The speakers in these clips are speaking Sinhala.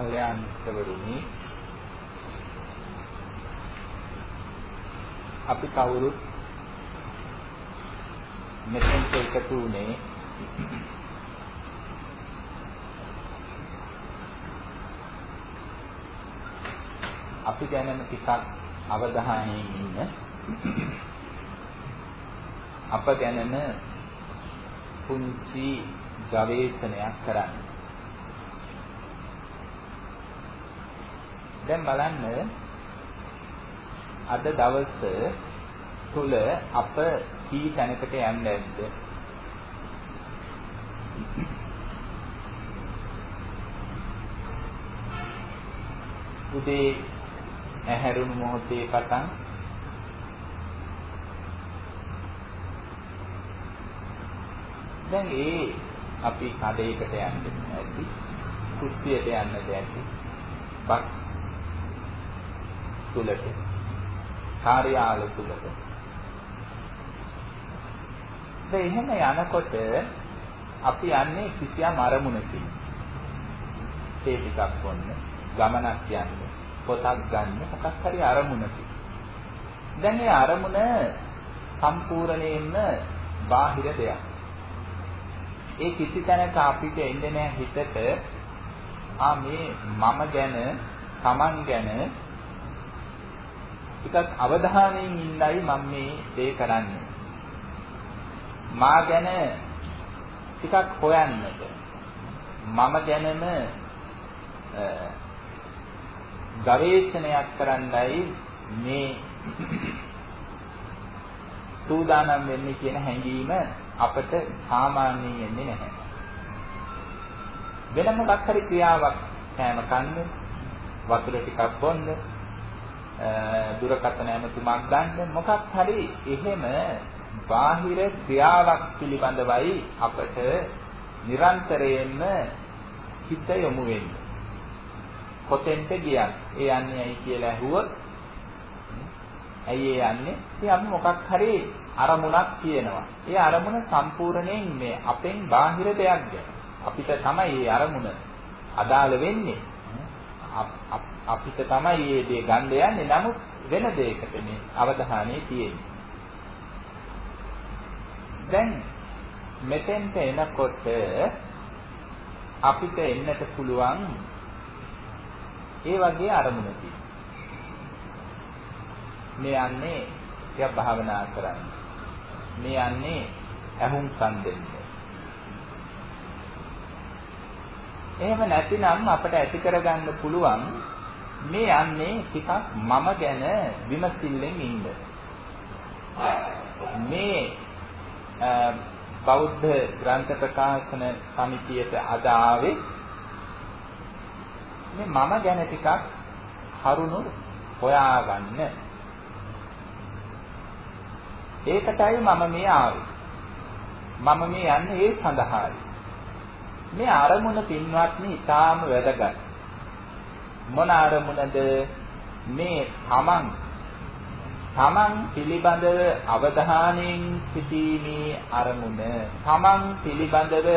කල්යාණ මිත්‍රවරුනි අපි කවුරුත් මෙතෙන්ට එකතු වුණේ අපි ගැනම ටිකක් අවධානයෙන් ඉන්න අප ගැනම පුංචි ගවේෂණයක් කරන්න. දැන් බලන්න අද දවස තුල අප කී තැනකට යන්නේ නැද්ද? උදේ ඇහැරුණු මොහොතේ පටන් දැන් ඒ අපි කඩේකට යන්න ඇති කුස්සියට යන්නද ඇති බස් තුලට. කාර්යාල තුලට. දැන් එහෙම යනකොට අපි යන්නේ කිසියම් අරමුණකින් ඒ ටිකක් වොන්න ගමනක් යන්න පොතක් ගන්න මොකක් හරි අරමුණකින්. දැන් ඒ අරමුණ සම්පූර්ණයෙන්ම බාහිර දෙයක්. ඒ කිසි තැනක අපිට එන්නේ නැහැ හිතට ආ මේ මම ගැන Taman ගැන ටිකක් අවධානයෙන් ඉන්නයි මම මේ දේ කරන්නේ මා ගැන ටිකක් හොයන්නට මම ගැනම ගවේෂණයක් කරන්නයි මේ සූදානම් වෙන්නේ කියන හැඟීම අපට සාමාන්‍යයෙන් එන්නේ නැහැ. වෙන මොකක් හරි ක්‍රියාවක් කෑම කන්න, වතුර ටිකක් බොන්න, දුරකථන ඇමතුමක් ගන්න මොකක් හරි එහෙම බාහිර ක්‍රියාවක් පිළිබඳවයි අපට නිරන්තරයෙන්ම හිත යොමු වෙන්නේ. කොතෙන්ට ගියත් ඒ යන්නේ ඇයි කියලා ඇහුවොත් ඇයි ඒ යන්නේ? ඉතින් අපි මොකක් හරි අරමුණක් කියනවා. ඒ අරමුණ සම්පූර්ණයෙන් මේ අපෙන් බාහිර දෙයක් ගැන. අපිට තමයි මේ අරමුණ අදාළ වෙන්නේ. අපිට තමයි මේ දේ ගන්න යන්නේ. නමුත් වෙන දෙයකට මේ අවධානය තියෙන්නේ. දැන් මෙතෙන්ට එනකොට අපිට එන්නට පුළුවන් ඒ වගේ අරමුණක්. මේ යන්නේ ටිකක් භාවනා කරන්න. මේ යන්නේ ඇහුම්කන් දෙන්න. එහෙම නැතිනම් අපිට ඇති කරගන්න පුළුවන් මේ යන්නේ ටිකක් මම ගැන විමසිල්ලෙන් ඉන්න. මේ බෞද්ධ ග්‍රන්ථ ප්‍රකාශන සමිතියට අද ආවේ මේ මම ගැන ටිකක් කරුණු හොයාගන්න. ඒකටයි මම මේ ආවේ. මම මේ යන්නේ ඒ සඳහායි. මේ අරමුණ පින්වත්නි ඊටාම වැදගත්. මොන අරමුණද? මේ තමන් තමන් පිළිබඳව අවධානයෙන් සිටීමේ අරමුණ. තමන් පිළිබඳව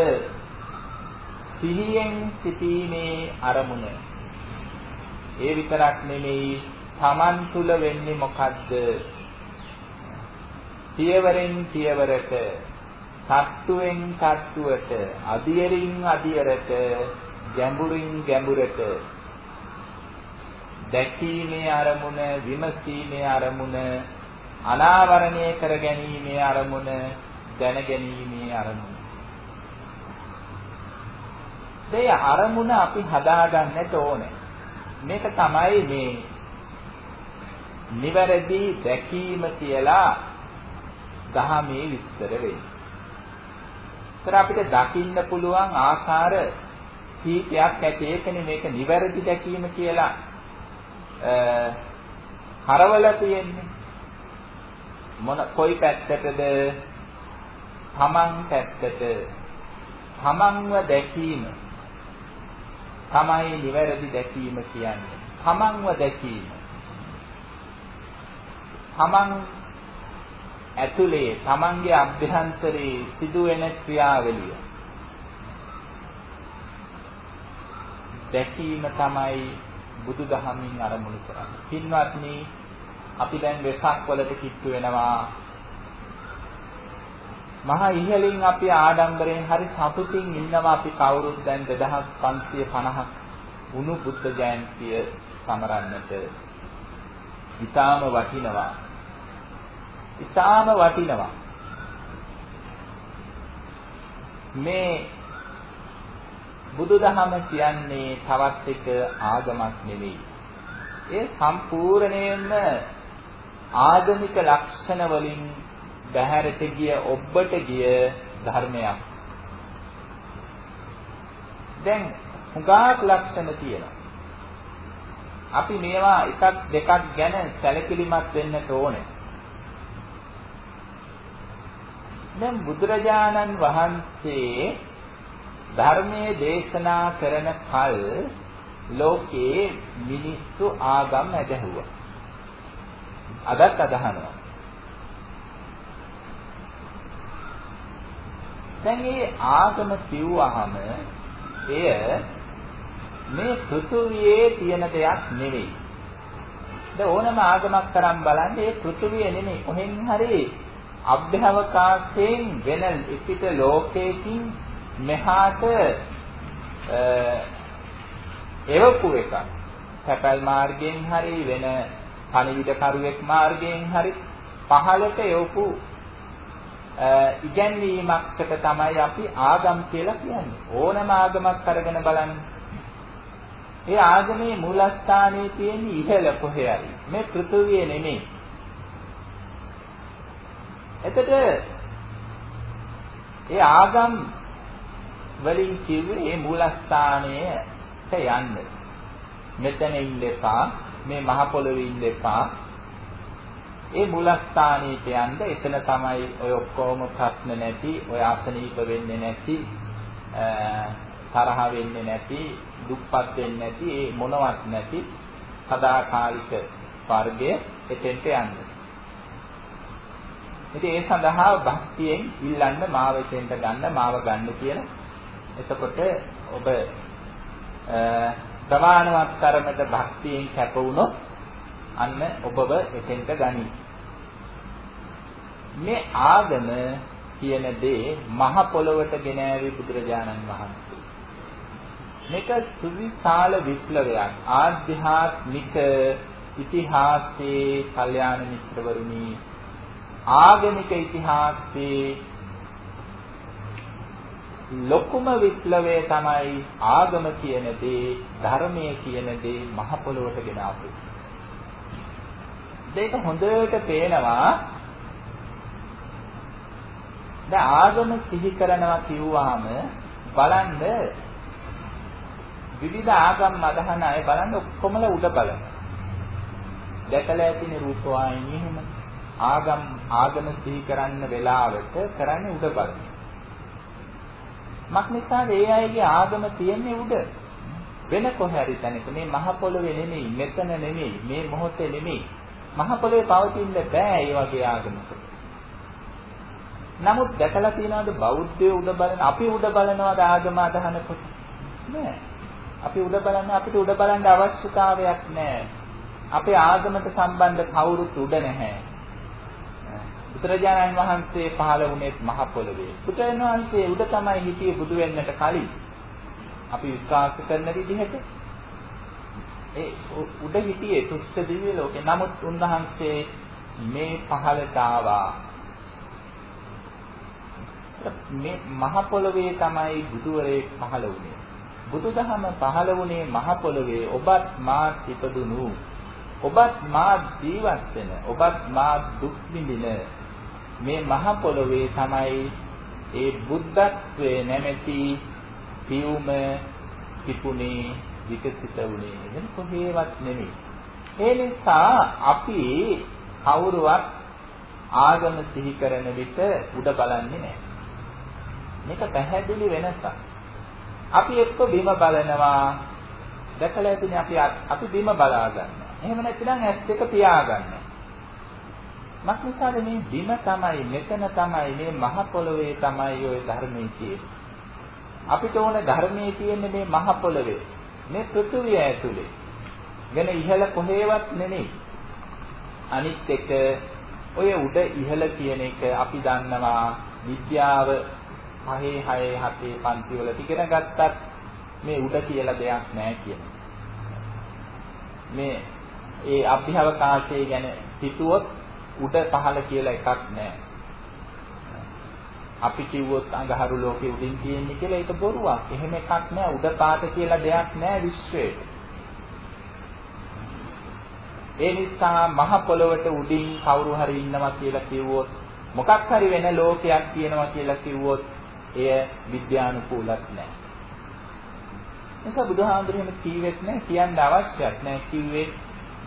සිහියෙන් සිටීමේ අරමුණ. ඒ විතරක් නෙමෙයි තමන් තුල වෙන්නේ මොකද්ද? පියවරෙන් පියවරට තත්තුවෙන් තත්තුවට අධියරින් අධියරට ගැඹුරින් ගැඹුරට. දැකීමේ අරමුණ විමසීමේ අරමුණ අනාවරණය කර ගැනීමේ අරමුණ දැන ගැනීමේ අරමුණ. මේ අරමුණ අපි හදාගන්නට ඕනේ. මේක තමයි මේ නිවැරදි දැකීම කියලා දහමේ විස්තර වෙන්නේ. ඒතර අපිට දකින්න පුළුවන් ආකාර කීපයක් ඇති. ඒකනේ මේක නිවැරදි දැකීම කියලා. හරවල තියෙන්නේ. මොන කොයි පැත්තටද? තමන් පැත්තට තමන්ව දැකීම තමයි නිවැරදි දැකීම කියන්නේ. තමන්ව දැකීම. තමන් ඇතුලේ තමන්ගේ අභ්‍යන්තරේ සිදුවෙන ක්‍රියාවලිය. දැකීම තමයි බුදුදහමින් අරමුණු කරන්නේ. පින්වත්නි අපි දැන් වෙසක් වලට කිට්ටු වෙනවා. මහා ඉහළින් අපි ආඩම්බරයෙන් හරි සතුටින් ඉන්නවා අපි කවුරුත් දැන් 2550ක් වුණු බුද්ධ ජයන්තිය සමරන්නට. ඊටාම වටිනවා. ඊටාම වටිනවා. මේ බුදුදහම කියන්නේ තවත් එක ආගමක් නෙවෙයි. ඒ සම්පූර්ණයෙන්ම ආගමික ලක්ෂණ වලින් බහැරට ගිය ඔබට ගිය ධර්මයක්. දැන් හුඟක් ලක්ෂණ තියෙනවා. අපි මේවා එකක් දෙකක් ගැන සැලකිලිමත් වෙන්න ඕනේ. දැන් බුදුරජාණන් වහන්සේ ධර්මයේ දේශනා කරන කල් ලෝකේ මිනිස්සු ආගම් ඇදහුවා. අදත් අදහනවා. දැන් මේ ආගම කිව්වහම එය මේ පෘථුවියේ තියෙන දෙයක් නෙවෙයි. දැන් ඕනම ආගමක් තරම් බලන්න ඒ පෘථුවිය නෙමෙයි. කොහෙන් හරි අභ්‍යවකාශයෙන් වෙන පිට ලෝකයකින් මෙහාට එවපු එකක්. සැපල් මාර්ගයෙන් හරි වෙන පණිවිඩ කරුවෙක් මාර්ගයෙන් හරි පහළට එවපු ඉගැන්වීමකට තමයි අපි ආගම් කියලා කියන්නේ. ඕනම ආගමක් අරගෙන බලන්න. ඒ ආගමේ මූලස්ථානයේ තියෙන ඉහළ කොහේ හරි. මේ පෘථුවිය නෙමෙයි. එතකොට ඒ ආගම් වලින් කිව්වේ මේ මූලස්ථානයට යන්න. මෙතන ඉන්න එපා, මේ මහ පොළොවේ ඉන්න එපා. ඒ මූලස්ථානයට යන්න එතන තමයි ඔය ඔක්කොම ප්‍රශ්න නැති, ඔය අසනීප වෙන්නේ නැති, තරහ වෙන්නේ නැති, දුක්පත් වෙන්නේ නැති, ඒ මොනවත් නැති සදාකාලික වර්ගය එතෙන්ට යන්න. ඉතින් ඒ සඳහා භක්තියෙන් ඉල්ලන්න මාව එතෙන්ට ගන්න, මාව ගන්න කියලා එතකොට ඔබ ප්‍රමාණවත් තරමට භක්තියෙන් කැප වුණොත් අන්න ඔබව එතෙන්ට ගනි. මේ ආගම කියන දේ මහ පොළොවට ගෙන ආවේ බුදුරජාණන් වහන්සේ. මේක සුවිශාල විප්ලවයක් ආධ්‍යාත්මික ඉතිහාසයේ කල්යාණ මිත්‍රවරුනි ආගමික ඉතිහාසයේ ලොකුම විප්ලවය තමයි ආගම කියන දේ ධර්මය කියන දේ මහ පොළොවට ගෙන ආපු. දෙක හොඳට පේනවා දැන් ආගම සිහි කරනවා කිව්වහම බලන්න විවිධ ආගම් අදහන අය බලන්න ඔක්කොමල උඩ බලන. දැකලා ඇතිනේ රූපවාහිනිය එහෙම. ආගම් ආගම සිහි කරන්න වෙලාවට කරන්නේ උඩ බලන. මක්නිසාද ඒ අයගේ ආගම තියෙන්නේ උඩ. වෙන කොහරි තැනක මේ මහ පොළොවේ නෙමෙයි, මෙතන නෙමෙයි, මේ මොහොතේ නෙමෙයි. මහ පොළොවේ පවතින්න බෑ ඒ වගේ ආගමක. නමුත් දැකලා තියනවාද බෞද්ධයෝ උඩ බලන අපි උඩ බලනවාද ආගම අදහනකොට? නෑ. අපි උඩ බලන්න අපිට උඩ බලන්න අවශ්‍යතාවයක් නෑ. අපේ ආගමට සම්බන්ධ කවුරුත් උඩ නැහැ. බුදුරජාණන් වහන්සේ පහළ වුණේ මහ පොළවේ. බුදුරජාණන් වහන්සේ උඩ තමයි හිටියේ බුදු වෙන්නට කලින්. අපි විශ්වාස කරන විදිහට ඒ උඩ හිටියේ තුෂ්ඨ දිව්‍ය ලෝකේ. නමුත් උන්වහන්සේ මේ පහළට ආවා. මේ මහ පොළවේ තමයි බුදුවරේ පහළ වුණේ. බුදුදහම පහළ වුණේ මහ පොළවේ ඔබත් මාත් ඉපදුණු ඔබත් මා ජීවත් වෙන ඔබත් මා දුක් විඳින මේ මහ පොළොවේ තමයි ඒ බුද්ධත්වයේ නැමැති පියුම පිපුණේ විකසිත වුණේ වෙන කොහේවත් නෙමෙයි. ඒ නිසා අපි කවුරුවත් ආගම සිහි කරන විට උඩ බලන්නේ නැහැ. මේක පැහැදිලි වෙනසක්. අපි එක්ක බිම බලනවා දැකලා ඇතිනේ අපි අපි බිම බලා ගන්නවා. එහෙම නැත්නම් ඇස් දෙක පියා ගන්නවා. මක්නිසාද මේ බිම තමයි මෙතන තමයි මේ මහ පොළොවේ තමයි ওই ධර්මයේ තියෙන්නේ. අපිට ඕන ධර්මයේ තියෙන්නේ මේ මහ පොළොවේ. මේ පෘථුවිය ඇතුලේ. වෙන ඉහළ කොහේවත් නෙමෙයි. අනිත් එක ඔය උඩ ඉහළ කියන එක අපි දන්නවා විද්‍යාව 6 6 7 පන්ති වල ඉගෙන ගත්තත් මේ උඩ කියලා දෙයක් නැහැ කියන. මේ ඒ අභ්‍යවකාශය ගැන හිතුවොත් උඩ පහළ කියලා එකක් නැහැ. අපි කිව්වොත් අඟහරු ලෝකෙ උඩින් තියෙන්නේ කියලා ඒක බොරුවක්. එහෙම එකක් නෑ උඩ පාත කියලා දෙයක් නෑ විශ්වයේ. ඒ නිසා මහ පොළොවට උඩින් කවුරු හරි ඉන්නවා කියලා කිව්වොත් මොකක් හරි වෙන ලෝකයක් තියෙනවා කියලා කිව්වොත් එය විද්‍යානුකූලත් නෑ. ඒක බුදුහාමුදුරුවෝ එහෙම කිව්වෙත් නෑ කියන්න අවශ්‍යත් නෑ කිව්වේ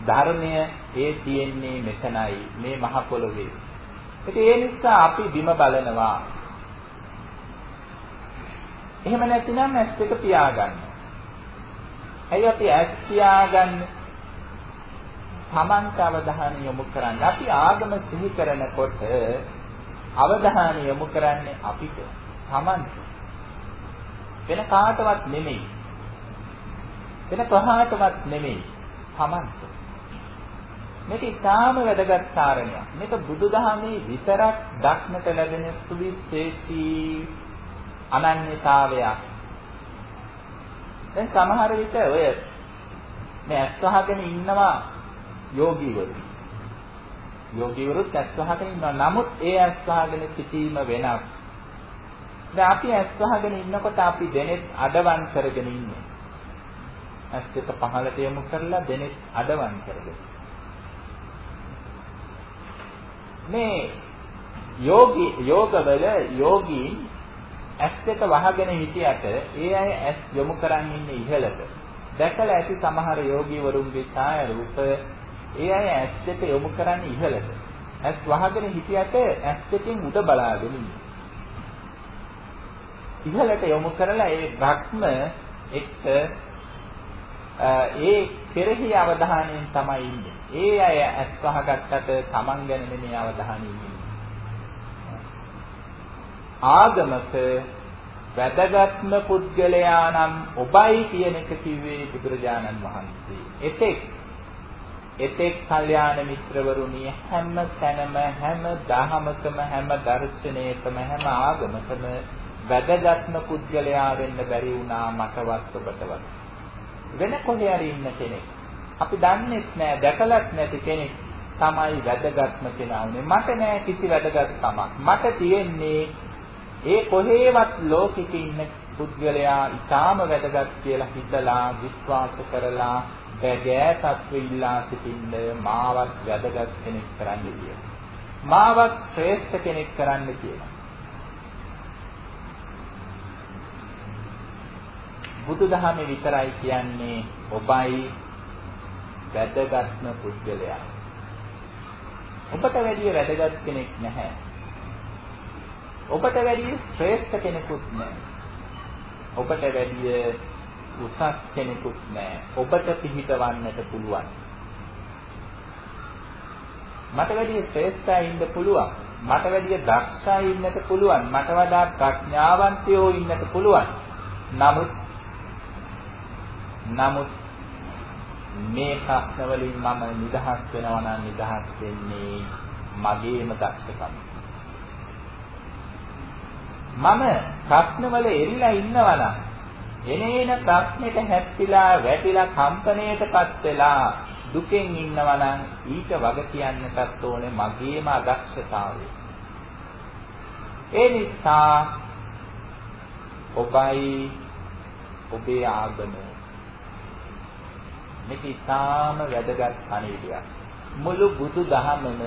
ධර්මය ඒ තියෙන්නේ මෙතනයි මේ මහ පොළොවේ. ඒ නිසා අපි බිම බලනවා එහෙම නැතිනම් ඇස් දෙක පියාගන්න. ඇයි අපි ඇස් පියාගන්නේ? Tamanta අවධානය යොමු කරන්න. අපි ආගම සිහි කරනකොට අවධානය යොමු කරන්නේ අපිට. Tamanta. වෙන කාටවත් නෙමෙයි. වෙන කොහාටවත් නෙමෙයි. Tamanta. මේක ඉතාම වැදගත් කාරණයක්. මේක බුදුදහමේ විතරක් දක්නට ලැබෙන සුවිශේෂී අනන්‍යතාවයක්. දැන් සමහර විට ඔය මේ ඇස් වහගෙන ඉන්නවා යෝගීවරු. යෝගීවරුත් ඇස් වහගෙන ඉන්නවා. නමුත් ඒ ඇස් වහගෙන සිටීම වෙනස්. දැන් අපි ඇස් වහගෙන ඉන්නකොට අපි දෙනෙත් අඩවන් කරගෙන ඉන්නේ. ඇස් දෙක පහළට යොමු කරලා දෙනෙත් අඩවන් කරගෙන. මේ යෝගී යෝගවල යෝගීන් ඇස් දෙක වහගෙන හිටියට ඒ අය ඇස් යොමු කරන් ඉන්නේ ඉහළට. දැකලා ඇති සමහර යෝගීවරුන්ගේ ඡාය රූප ඒ අය ඇස් දෙක යොමු කරන්නේ ඉහළට. ඇස් වහගෙන හිටියට ඇස් දෙකෙන් උඩ බලාගෙන ඉන්නේ. ඉහළට යොමු කරලා ඒ භක්ම එක්ක ඒ කෙරෙහි අවධානයෙන් තමයි ඉන්නේ. ඒ අය ඇස් වහගත්තට Taman ගැන නෙමෙයි අවධානය ඉන්නේ. ආගමක වැදගත්ම පුද්ගලයා නම් ඔබයි කියන එක කිව්වේ බුදුරජාණන් වහන්සේ. එතෙක් එතෙක් කල්යාණ මිත්‍රවරුනි හැම තැනම හැම දහමකම හැම දර්ශනයකම හැම ආගමකම වැදගත්ම පුද්ගලයා වෙන්න බැරි වුණා මටවත් ඔබටවත්. වෙන කොහේ හරි ඉන්න කෙනෙක්. අපි දන්නේත් නෑ දැකලත් නැති කෙනෙක් තමයි වැදගත්ම කෙනා උනේ. මට නෑ කිසි වැදගත්කමක්. මට තියෙන්නේ ඒ කොහේවත් ලෝකෙක ඉන්න පුද්ගලයා ඊටාම වැදගත් කියලා හිතලා විශ්වාස කරලා බැගෑ තත්වෙ ඉල්ලා සිටින්න මාවත් වැදගත් කෙනෙක් කරන්න කියලා. මාවත් ශ්‍රේෂ්ඨ කෙනෙක් කරන්න කියලා. බුදුදහමේ විතරයි කියන්නේ ඔබයි වැදගත්ම පුද්ගලයා. ඔබට වැඩිය වැදගත් කෙනෙක් නැහැ. ඔබට වැඩිය ශ්‍රේෂ්ඨ කෙනෙකුත් නැහැ. ඔබට වැඩිය උසස් කෙනෙකුත් නැහැ. ඔබට පිහිටවන්නට පුළුවන්. මට වැඩිය ශ්‍රේෂ්ඨයි ඉන්න පුළුවන්. මට වැඩිය දක්ෂයි ඉන්නට පුළුවන්. මට වඩා ප්‍රඥාවන්තයෝ ඉන්නට පුළුවන්. නමුත් නමුත් මේ ප්‍රශ්න වලින් මම නිදහස් වෙනවා නම් නිදහස් වෙන්නේ මගේම දක්ෂකම. මම ප්‍රශ්නවල එරිලා ඉන්නවා නම් එනේන ප්‍රශ්නෙට හැප්පිලා වැටිලා කම්පණයටපත් වෙලා දුකෙන් ඉන්නවා නම් ඊට වග කියන්නටත් ඕනේ මගේම අදක්ෂතාවය. ඒ නිසා ඔබයි ඔබේ ආගම මේක ඉතාම වැදගත් කණේඩියක්. මුළු බුදු දහමම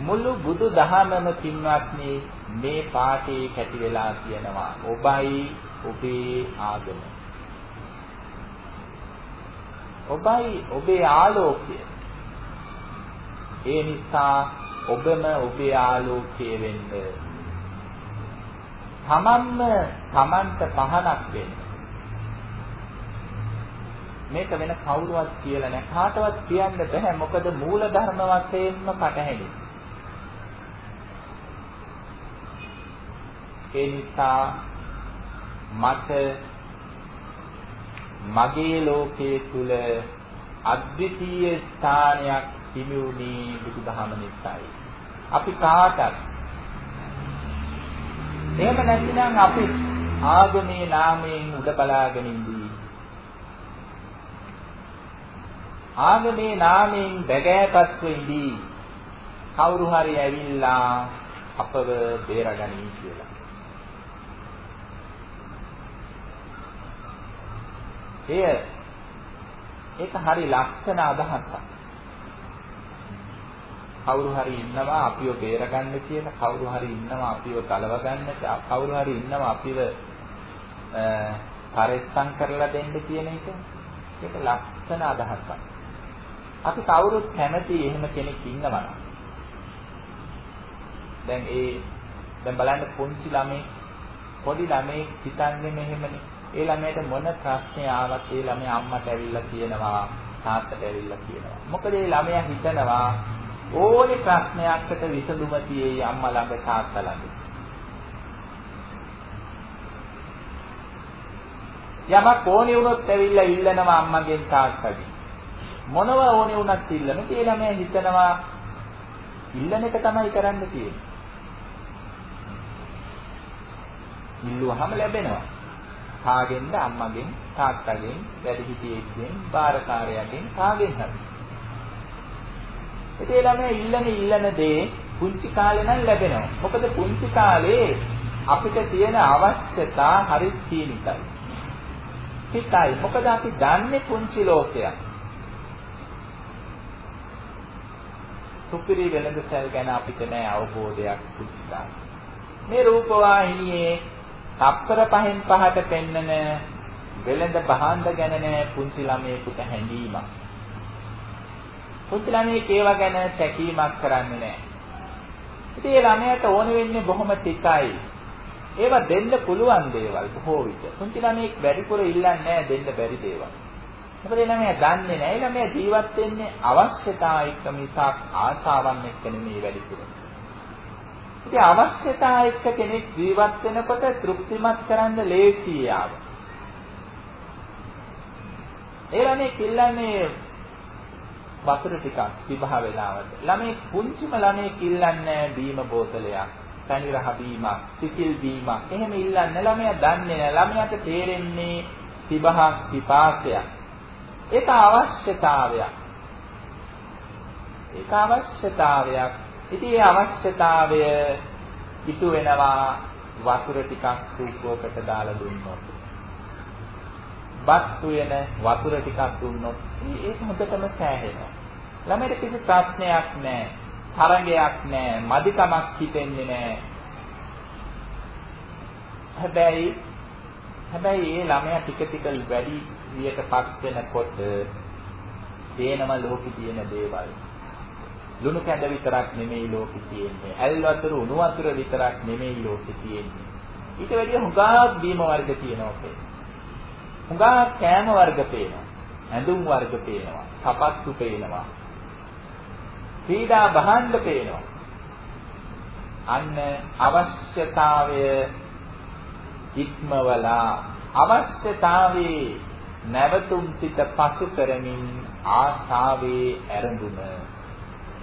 මුළු බුදු දහමම පින්වත්නි මේ පාඨයේ කැටි වෙලා කියනවා. ඔබයි ඔබේ ආගම. ඔබයි ඔබේ ආලෝකය. ඒ නිසා ඔබම ඔබේ ආලෝකය වෙන්න. තමන්ම තමන්ට පහනක් වෙන්න. මේක වෙන කවුරුවත් කියලා නැහැ කාටවත් කියන්න බෑ මොකද මූල ධර්ම වශයෙන්ම පටහැනි ඒ නිසා මට මගේ ලෝකයේ තුල අද්විතීය ස්ථානයක් හිමි වුණේ බුදුදහම නිසායි. අපි කාටත්. එහෙම නැතිනම් අපි ආගමේ නාමයෙන් උඩ බලාගෙන ආගමේ නාමයෙන් බැගෑපත්ව ඉඳී. කවුරු හරි ඇවිල්ලා අපව බේරගනී කියලා. එය ඒක හරි ලක්ෂණ අදහසක්. කවුරු හරි ඉන්නවා අපිව බේරගන්න කියන කවුරු හරි ඉන්නවා අපිව ගලව ගන්න කවුරු හරි ඉන්නවා අපිව පරිස්සම් කරලා දෙන්න කියන එක ඒක ලක්ෂණ අදහසක්. අපි කවුරුත් කැමති එහෙම කෙනෙක් ඉන්නවා. දැන් ඒ දැන් බලන්න පුංචි ළමයි පොඩි ළමයි හිතන්නේ මෙහෙමනේ. ඒ ළමයට මොන ප්‍රශ්නේ ආවත් ඒ ළමයා අම්මට ඇවිල්ලා කියනවා තාත්තට ඇවිල්ලා කියනවා. මොකද ඒ ළමයා හිතනවා ඕනි ප්‍රශ්නයකට විසඳුම තියෙයි අම්මා ළඟ තාත්තා ළඟ. යමක් ඕනි වුණොත් ඇවිල්ලා ඉල්ලනවා අම්මගෙන් තාත්තගෙන්. මොනව ඕනි වුණත් ඉල්ලන. ඒ ළමයා හිතනවා ඉල්ලන එක තමයි කරන්න තියෙන්නේ. ඉල්ලුවාම ලැබෙනවා. කාගෙන්ද අම්මගෙන් තාත්තගෙන් වැඩිහිටියෙක්ගෙන් බාරකාරයාගෙන් කාගෙන් හරි. ඒ ළමයා ඉල්ලන ඉල්ලන දේ පුංචි කාලේ නම් ලැබෙනවා. මොකද පුංචි කාලේ අපිට තියෙන අවශ්‍යතා හරි සීමිතයි. හිතයි. මොකද අපි දන්නේ පුංචි ලෝකයක්. සුපිරි වෙළඳ සැල් ගැන අපිට නෑ අවබෝධයක් පුංචි කාලේ. මේ රූපවාහිනියේ තප්පර පහෙන් පහට පෙන්නන වෙළඳ භාණ්ඩ ගැන නෑ පුංචි ළමයෙකුට හැඟීමක්. පුංචි ළමයෙක් ඒවා ගැන තැකීමක් කරන්නේ නෑ. ඉතින් ඒ ළමයාට ඕන වෙන්නේ බොහොම ටිකයි. ඒවා දෙන්න පුළුවන් දේවල් බොහෝ විට. පුංචි ළමයෙක් වැඩිපුර ඉල්ලන්නේ නෑ දෙන්න බැරි දේවල්. මොකද ඒ ළමයා දන්නේ නෑ. ඒ ළමයා ජීවත් වෙන්නේ අවශ්‍යතා එක්ක මිසක් ආසාවන් එක්ක නෙමෙයි වැඩිපුර. ඉතින් අවශ්‍යතා එක්ක කෙනෙක් ජීවත් වෙනකොට තෘප්තිමත් කරන්න ලේසි යාව. ඒ ළමයි කිල්ලන්නේ වතුර ටිකක් විභා වෙලාවට. ළමයි පුංචිම ළමයි කිල්ලන්නේ බීම බෝතලයක්, තනි රහ බීමක්, සිසිල් බීමක්. එහෙම ඉල්ලන්නේ ළමයා දන්නේ නැහැ. ළමයාට තේරෙන්නේ විභාක් විපාකයක්. ඒක අවශ්‍යතාවයක්. ඒක අවශ්‍යතාවයක්. ඉතින් මේ අවශ්‍යතාවය ඉටු වෙනවා වතුර ටිකක් සූපුවකට දාලා දුන්නොත්. බත් වෙන වතුර ටිකක් දුන්නොත් ඒක හොඳටම සෑහෙනවා. ළමයට කිසි ප්‍රශ්නයක් නැහැ. තරංගයක් නැහැ. මදිකමක් හිතෙන්නේ නැහැ. හැබැයි හැබැයි ඒ ළමයා ටික ටික වැඩි වියටපත් වෙනකොට තේනම ලෝකෙ තියෙන දේවල්. ලුණු කැඳ විතරක් නෙමෙයි ලෝකෙ තියෙන්නේ. ඇල් වතුර උණු වතුර විතරක් නෙමෙයි ලෝකෙ තියෙන්නේ. ඊට වැඩිය හුඟක් බීම වර්ග තියෙනවා. හුඟක් කෑම වර්ග පේනවා. ඇඳුම් වර්ග පේනවා. සපත්තු පේනවා. පීඩා බහන්න පේනවා. අන්න අවශ්‍යතාවය ඉක්මවලා අවශ්‍යතාවේ නැවතුම් සිත පසු කරමින් ආශාවේ ඇරඹුන.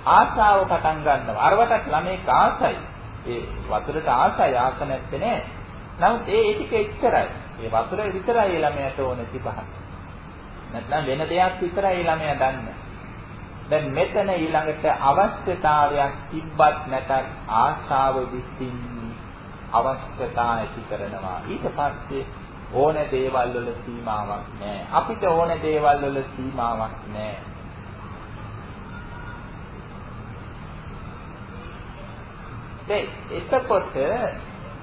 ආශාව පටන් ගන්නවා. අරවටත් ළමෙක් ආසයි. ඒ වතුරට ආසයි ආස නැත්තේ නෑ. නමුත් ඒ ටික එච්චරයි ඒ වතුර විතරයි ළමයාට ඕන තිබහන. නැත්නම් වෙන දෙයක් විතරයි ළමයා දන්නේ. දැන් මෙතන ඊළඟට අවශ්‍යතාවයක් තිබ්බත් නැතත් ආශාව විසින් අවශ්‍යතා ඇති කරනවා. ඊට පස්සේ ඕන දේවල් වල සීමාවක් නැහැ අපිට ඕන දේවල් වල සීමාවක් නැහැ දැන් එතකොට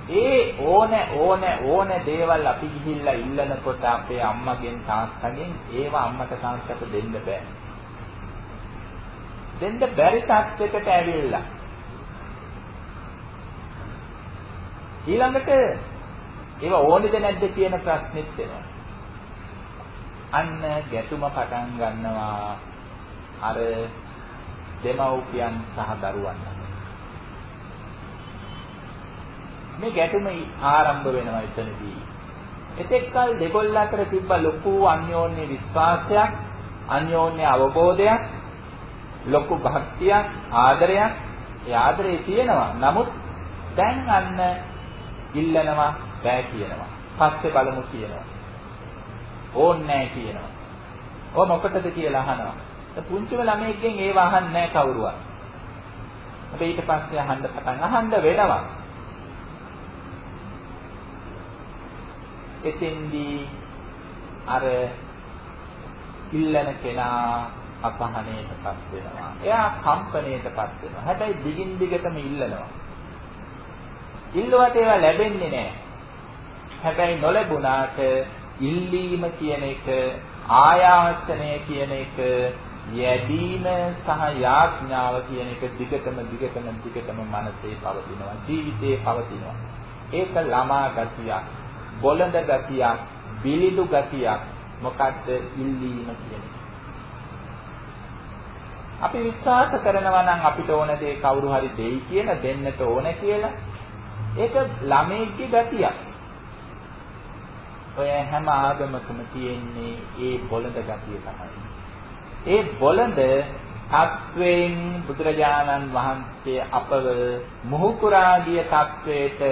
ඒ ඕන ඕන ඕන දේවල් අපි ගිහිල්ලා ඉල්ලනකොට අපේ අම්මගෙන් තාත්තගෙන් ඒවා අම්මට තාත්තට දෙන්න බෑ. දෙන්න බැරි තත්යකට ඇවිල්ලා. ඊළඟට ඒව ඕනේද නැද්ද කියන ප්‍රශ්නෙත් එනවා. අන්න ගැටුම පටන් ගන්නවා අර දෙමව්පියන් සහ දරුවන් මේ ගැටුම ආරම්භ වෙනවා එතනදී. එතෙක් කල දෙගොල්ල අතර තිබ්බ ලොකු අන්‍යෝන්‍ය විශ්වාසයක්, අන්‍යෝන්‍ය අවබෝධයක්, ලොකු භක්තියක්, ආදරයක්. ඒ ආදරේ තියෙනවා. නමුත් දැන් අන්න ඉල්ලනවා බෑ කියනවා. පස්සේ බලමු කියනවා. ඕන්නේ නැහැ කියනවා. ඔය මොකටද කියලා අහනවා. පුංචිම ළමයෙක්ගෙන් ඒව අහන්නේ නැහැ කවුරුවත්. අපි ඊට පස්සේ අහන්න පටන් අහන්න වෙනවා. එතෙන්දී අර ඉල්ලන කෙනා අපහණයටපත් වෙනවා. එයා කම්පණයටපත් වෙනවා. හැබැයි දිගින් දිගටම ඉල්ලනවා. ඉල්ලුවට ඒවා ලැබෙන්නේ නැහැ. හැබැයි නොලැබුණාට ඉල්ලීම කියන එක ආයාචනය කියන එක යැදීම සහ යාඥාව කියන එක දිගටම දිගටම දිගටම මනසේ පවතිනවා ජීවිතේ පවතිනවා. ඒක ළමා ගතියක් බොළඳ ගතියක් බිලිදු ගතියක් මොකද්ද ඉල්ලීම කියන්නේ අපි විශ්වාස කරනවා නම් අපිට ඕන දේ කවුරු හරි දෙයි කියලා දෙන්නට ඕන කියලා. ඒක ළමේගේ ගතියක්. ඔය හැම ආගමකම තියෙන්නේ ඒ බොළඳ ගතිය තමයි. ඒ බොළඳ තත්වයෙන් බුදුරජාණන් වහන්සේ අපව මුහුකුරාගිය තත්වයට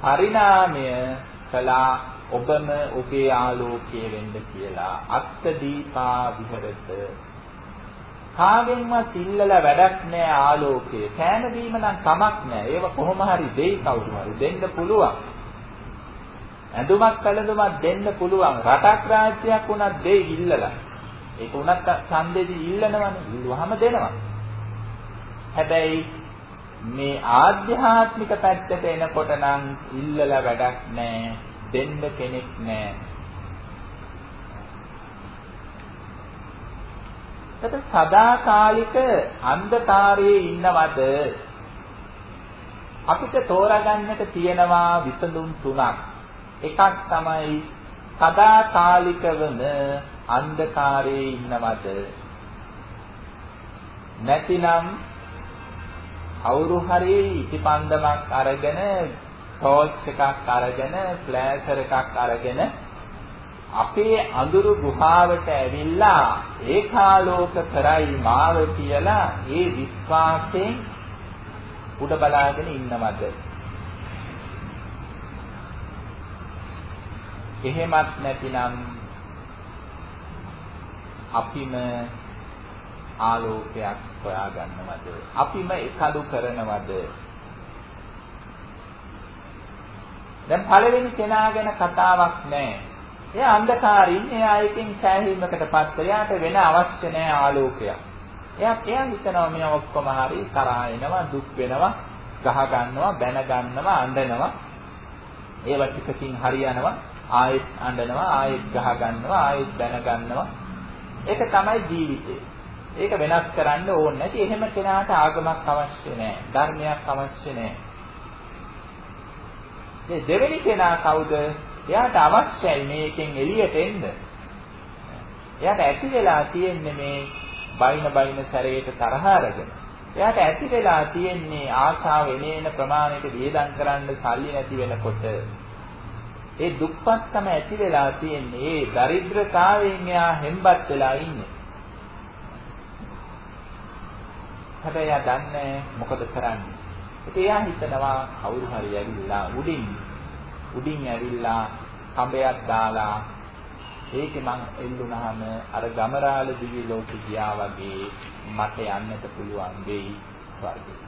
පරිණාමය කළා ඔබම ඔබේ ආලෝකයේ වෙන්න කියලා. අත්ත දීපා විහෙරත. කාගෙන්වත් ඉල්ලලා වැඩක් නෑ ආලෝකය. කෑම දීම නම් කමක් නෑ. ඒව කොහොම හරි දෙයි කවුරු හරි දෙන්න පුළුවන්. ඇඳුමක් පැළඳුමක් දෙන්න පුළුවන් රටක් රාජ්‍යයක් උනත් දෙයි ඉල්ලලා ඒක උනත් ඡන්දෙදි ඉල්ලනවනේ. ඉල්ලුවාම දෙනවා. හැබැයි මේ ආධ්‍යාත්මික පැත්තට එනකොට නම් ඉල්ලලා වැඩක් නැහැ. දෙන්න කෙනෙක් නැහැ. එතකොට සදාකාලික අන්ධකාරයේ ඉන්නවද අපිට තෝරාගන්නට තියෙනවා විසඳුම් තුනක්. එකක් තමයි සදාකාලිකවම අන්ධකාරයේ ඉන්නවද? නැතිනම් අවුරු හරි ඉටිපන්දමක් අරගෙන ටෝච් එකක් අරගෙන ෆ්ලෑෂර් එකක් අරගෙන අපේ අඳුරු ගුහාවට ඇවිල්ලා ඒකාලෝක කරයි මාව කියලා ඒ විශ්වාසයෙන් උඩ බලාගෙන ඉන්නවද? එහෙමත් නැතිනම් අපිම ආලෝකයක් හොයාගන්නවද? අපිම එකලු කරනවද? දැන් පළවෙනි කෙනා ගැන කතාවක් නැහැ. එයා අන්ධකාරින් එයා එකකින් සෑහීමකටපත් එයාට වෙන අවශ්‍ය නැහැ ආලෝකයක්. එයා එයා හිතනවා මේ ඔක්කොම හරි කරා එනවා දුක් වෙනවා ගහ ගන්නවා බැන ගන්නවා අඬනවා ඒවා ටිකකින් හරියනවා ආයෙත් අඬනවා ආයෙත් ගහ ගන්නවා ආයෙත් බැන ගන්නවා ඒක තමයි ජීවිතේ. ඒක වෙනස් කරන්න ඕනේ නැති එහෙම කෙනාට ආගමක් අවශ්‍ය නැහැ. ධර්මයක් අවශ්‍ය නැහැ. මේ දෙවෙනි කෙනා කවුද? එයාට අවශ්‍යයි මේකෙන් එළියට එන්න. එයාට ඇති වෙලා තියෙන්නේ මේ බයින බයින සැරේට තරහ අරගෙන. එයාට ඇති වෙලා තියෙන්නේ ආශාව එනේන ප්‍රමාණයට වියදම් කරන්න සල්ලි නැති වෙනකොට ඒ දුක්පත්කම ඇති වෙලා තියෙන්නේ ඒ දරිද්‍රතාවයෙන් එයා හෙම්බත් වෙලා ඉන්නේ. හැබැයි එයා දන්නේ මොකද කරන්නේ. ඉතින් එයා හිතනවා කවුරු හරි ඇවිල්ලා උඩින් උඩින් ඇවිල්ලා කඹයක් දාලා ඒකේ මං එල්ලුනහම අර ගමරාල දිවි ලෝකෙ ගියා වගේ මට යන්නට පුළුවන් වෙයි ස්වර්ගෙට.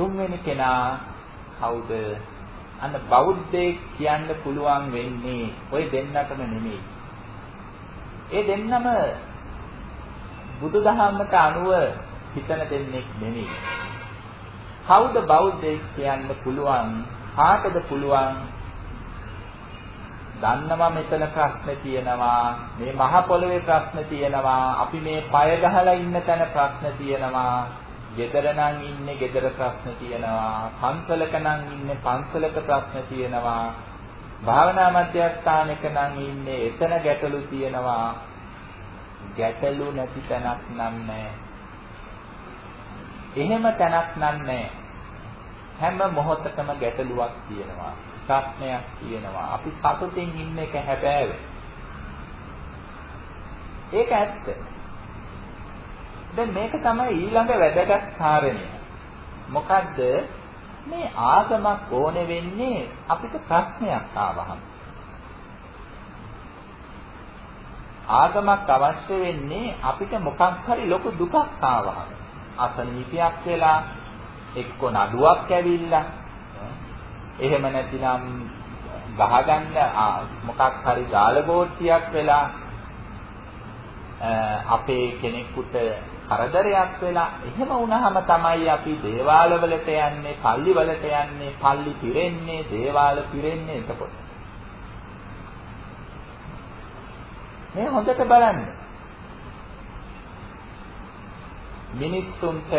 තුන්වෙනි කෙනා කවුද? අන්න බෞද්ධයෙක් කියන්න පුළුවන් වෙන්නේ ওই දෙන්නටම නෙමෙයි. ඒ දෙන්නම බුදුදහමට අනුව හිතන දෙන්නෙක් නෙමෙයි. කවුද බෞද්ධයෙක් කියන්න පුළුවන්? කාටද පුළුවන්? දන්නවා මෙතන ප්‍රශ්න තියෙනවා මේ මහ පොළවේ ප්‍රශ්න තියෙනවා අපි මේ පය ගහලා ඉන්න තැන ප්‍රශ්න තියෙනවා ගෙදර නම් ඉන්නේ ගෙදර ප්‍රශ්න තියෙනවා. පන්සලක නම් ඉන්නේ පන්සලක ප්‍රශ්න තියෙනවා. භාවනා මධ්‍යස්ථානක නම් ඉන්නේ එතන ගැටලු තියෙනවා. ගැටලු නැති තැනක් නම් නැහැ. එහෙම තැනක් නම් නැහැ. හැම මොහොතකම ගැටලුවක් තියෙනවා. ප්‍රශ්නයක් තියෙනවා. අපි සතුටින් ඉන්න එක හැබෑව. ඒක ඇත්ත. දැන් මේක තමයි ඊළඟ වැදගත් කාරණය. මොකද්ද මේ ආගමක් ඕනේ වෙන්නේ අපිට ප්‍රශ්නයක් ආවහම. ආගමක් අවශ්‍ය වෙන්නේ අපිට මොකක් හරි ලොකු දුකක් ආවහම. අසනීපයක් වෙලා එක්ක නඩුවක් ඇවිල්ලා එහෙම නැතිනම් ගහගන්න මොකක් හරි ගාලගෝට්ටියක් වෙලා අපේ කෙනෙකුට කරදරයක් වෙලා එහෙම වුණාම තමයි අපි දේවාල වලට යන්නේ, පල්ලි වලට යන්නේ, පල්ලි පිරෙන්නේ, දේවාල පිරෙන්නේ එතකොට. මේ හොඳට බලන්න. මිනිස්සුන්ට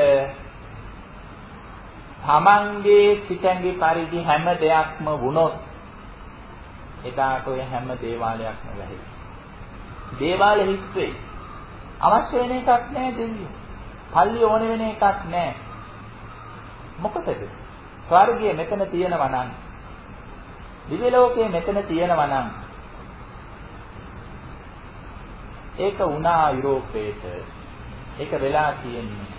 තමන්ගේ සිතැඟි පරිදි හැම දෙයක්ම වුණොත් එදාට ඔය හැම දේවාලයක්ම වැහි. දේවාල හිස් වෙයි. අවශ්‍ය වෙන එකක් නෑ දෙවියෝ. පල්ලි ඕන වෙන එකක් නෑ. මොකටද? ස්වර්ගය මෙතන තියෙනවා නම් දිව්‍ය ලෝකයේ මෙතන තියෙනවා නම් ඒක වුණා යුරෝපේට ඒක වෙලා තියෙන්නේ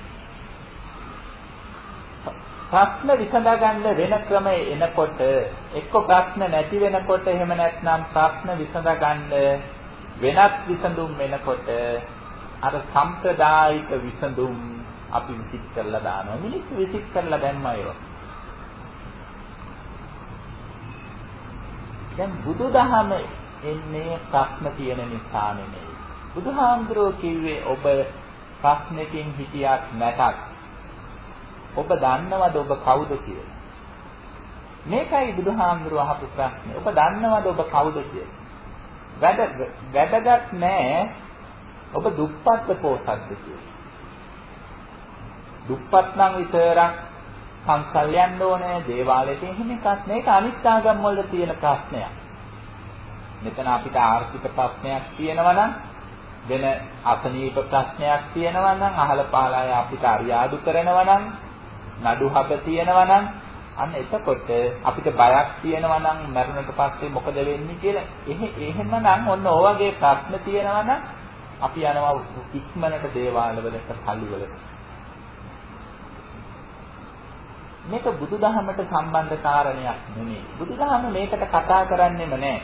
ප්‍රශ්න විසඳගන්න වෙන ක්‍රම එනකොට එක්ක ප්‍රශ්න නැති වෙනකොට එහෙම නැත්නම් ප්‍රශ්න විසඳගන්න වෙනත් විසඳුම් වෙනකොට අර සම්ප්‍රදායික විසඳුම් අපි විසිට කරලා දානවා. මිනිස්සු විසිට කරලා දැම්මා ඒවා. දැන් බුදුදහම එන්නේ ප්‍රශ්න තියෙන නිසා නෙමෙයි. බුදුහාමුදුරුවෝ කිව්වේ ඔබ ප්‍රශ්නකින් හිටියක් නැතත් ඔබ දන්නවද ඔබ කවුද කියලා? මේකයි බුදුහාමුදුරුවෝ අහපු ප්‍රශ්නේ. ඔබ දන්නවද ඔබ කවුද කියලා? වැඩ වැඩගත් නෑ ඔබ දුප්පත්ද පොසත්ද කියලා. දුප්පත් නම් විතරක් සංසල් යන්න ඕනේ දේවාලයට එහෙම එකක් මේක අනිත් ආගම් වල තියෙන ප්‍රශ්නයක්. මෙතන අපිට ආර්ථික ප්‍රශ්නයක් තියෙනවා නම් වෙන අසනීප ප්‍රශ්නයක් තියෙනවා නම් අහල පහලයි අපිට අරියාදු කරනවා නම් නඩු හබ තියෙනවා නම් අන්න එතකොට අපිට බයක් තියෙනවා නම් මරුණට පස්සේ මොකද වෙන්නේ කියලා එහෙමනම් ඔන්න ඔය වගේ ප්‍රශ්න තියෙනවා නම් අපි යනවා ඉක්මනට දේවාල වලට පල්ලි වලට. මේක බුදුදහමට සම්බන්ධ කාරණයක් නෙමෙයි. බුදුදහම මේකට කතා කරන්නේම නැහැ.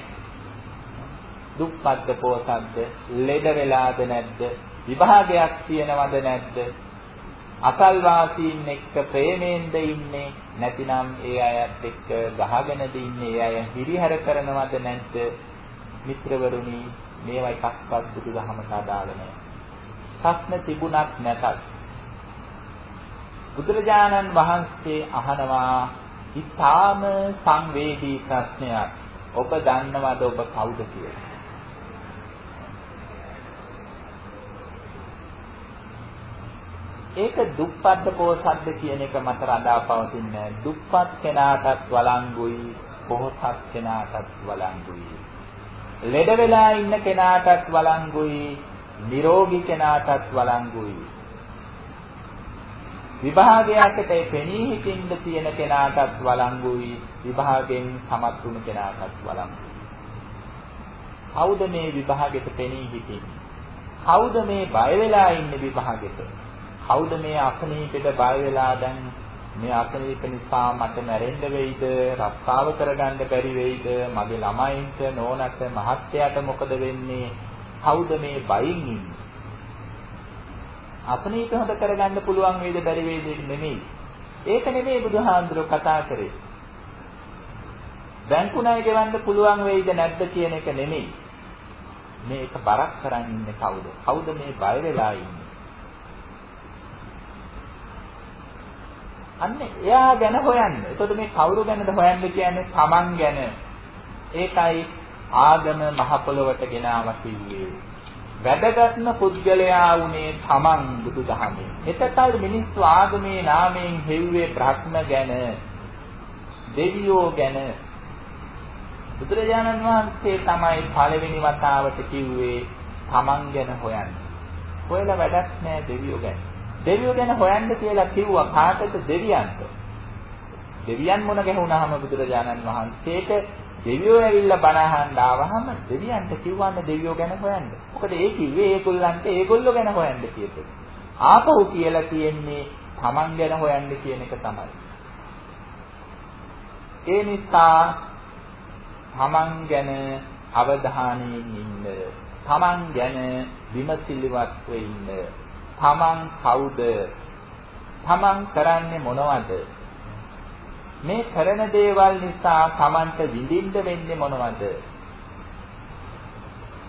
දුක්පත්ද පොසත්ද, ලෙඩ වෙලාද නැද්ද, විභාගයක් තියෙනවද නැද්ද? අසල්වාසීන් එක්ක ප්‍රේමයෙන්ද ඉන්නේ නැතිනම් ඒ අයත් එක්ක ගහගෙනද ඉන්නේ ඒ අය හිරිහැර කරනවද නැද්ද මිත්‍රවරුනි මේවා එකක්වත් බුදුදහමට අදාළ නැහැ. ප්‍රශ්න තිබුණත් නැතත් බුදුරජාණන් වහන්සේ අහනවා ඊටාම සංවේදී ප්‍රශ්නයක්. ඔබ දන්නවද ඔබ කවුද කියලා? ඒක දුප්පත්ද පොහොසත්ද කියන එක මත රඳා පවතින්නේ දුප්පත් කෙනාටත් වළංගුයි පොහොසත් කෙනාටත් වළංගුයි ලෙඩ වෙලා ඉන්න කෙනාටත් වළංගුයි, නිරෝගී කෙනාටත් වළංගුයි. විභාගයකට පෙනී හිටින්න තියෙන කෙනාටත් වළංගුයි, විභාගයෙන් සමත් වුණු කෙනාටත් වළංගුයි. කවුද මේ විභාගෙට පෙනී හිටින්නේ? කවුද මේ බය වෙලා ඉන්නේ විභාගෙට? කවුද මේ අසනීපෙට බය වෙලා දැන් මේ අසනීප නිසා මට මැරෙන්න වෙයිද? රස්සාව කරගන්න බැරි වෙයිද? මගේ ළමයින්ට නෝනට මහත්තයාට මොකද වෙන්නේ? කවුද මේ බයින් ඉන්නේ? අසනීප හොද කරගන්න පුළුවන් වේද බැරි වේද නෙමෙයි. ඒක නෙමෙයි බුදුහාඳුර කතා කරේ. බැංකු ණය ගෙවන්න පුළුවන් වෙයිද නැද්ද කියන එක නෙමෙයි. මේක බරක් කරන් ඉන්නේ කවුද? කවුද මේ බය වෙලා ඉන්නේ? අන්න එයා ගැන හොයන්න. එතකොට මේ කවුරු ගැනද හොයන්න කියන්නේ? Taman ගැන. ඒකයි ආගම මහ පොළොවට ගෙනාවා කිව්වේ. වැදගත්ම පුද්ගලයා වුණේ Taman බුදුදහමේ. එතකල් මිනිස්සු ආගමේ නාමයෙන් හෙව්වේ බ්‍රහ්ම ගැන, දෙවියෝ ගැන. බුදුරජාණන් වහන්සේ තමයි පළවෙනි වතාවට කිව්වේ Taman ගැන හොයන්න. හොයලා වැඩක් නෑ දෙවියෝ ගැන. දෙවියෝ ගැන හොයන්න කියලා කිව්වා කාටද දෙවියන්ට. දෙවියන් මොන ගැහුණාම බුදුරජාණන් වහන්සේට දෙවියෝ ඇවිල්ලා බණ අහන්න ආවහම දෙවියන්ට කිව්වන්න දෙවියෝ ගැන හොයන්න. මොකද ඒ කිව්වේ ඒගොල්ලන්ට ඒගොල්ලෝ ගැන හොයන්න කියපේ. ආපහු කියලා තියෙන්නේ Taman ගැන හොයන්න කියන එක තමයි. ඒ නිසා Taman ගැන අවධානයෙන් ඉන්න. Taman ගැන විමසිලිවත්ව ඉන්න. Taman කවුද? Taman කරන්නේ මොනවද? මේ කරන දේවල් නිසා Tamanට විඳින්න වෙන්නේ මොනවද?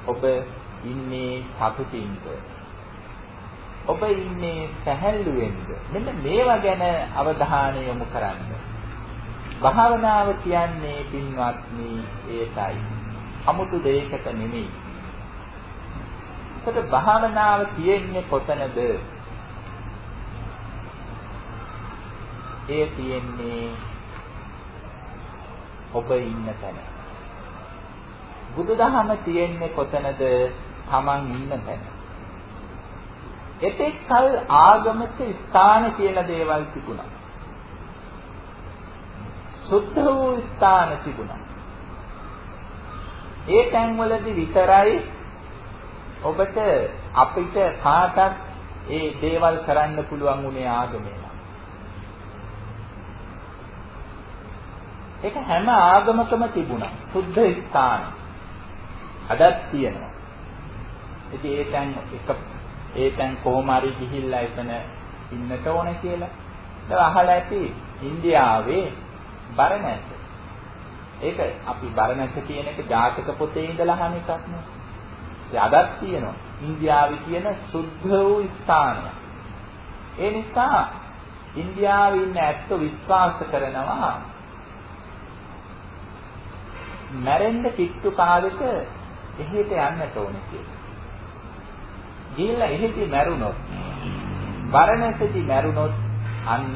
ඔබ ඉන්නේ සතුටින්ද? ඔබ ඉන්නේ සැහැල්ලුවෙන්ද? මෙන්න මේවා ගැන අවධානය යොමු කරන්න. භාවනාව කියන්නේ පින්වත්නි ඒකයි. 아무තු දෙයකට නෙමෙයි. එතකොට භාවනාව තියෙන්නේ කොතනද? ඒ තියෙන්නේ ඔබ ඉන්න තැන. බුදුදහම තියෙන්නේ කොතනද? Taman ඉන්න තැන. එතෙක් කල ආගමක ස්ථාන කියලා දේවල් තිබුණා. සුද්ධ වූ ස්ථාන තිබුණා. ඒ තැන්වලදී විතරයි ඔබට අපිට කාටත් ඒ දේවල් කරන්න පුළුවන් උනේ ආගමේ. ඒක හැම ආගමකම තිබුණා. සුද්ධ ස්ථාන. අදත් තියෙනවා. ඉතින් ඒ තැන් එක ඒ තැන් කොහොම හරි ගිහිල්ලා එතන ඉන්නට ඕන කියලා. ඒක අහලා ඇති ඉන්දියාවේ බරණැස. ඒක අපි බරණැස කියන එක ජාතක පොතේ ඉඳලා අහන එකක් නේ. ඒ අදත් තියෙනවා. ඉන්දියාවේ තියෙන සුද්ධ වූ ස්ථානය. ඒ නිසා ඉන්දියාවේ ඉන්න ඇත්තෝ විශ්වාස කරනවා මැරෙන්න කිට්ටු කාලෙක එහෙට යන්නට ඕනේ කියලා. ගිහිල්ලා එහෙදි මැරුණොත් වරණසදී මැරුණොත් අන්න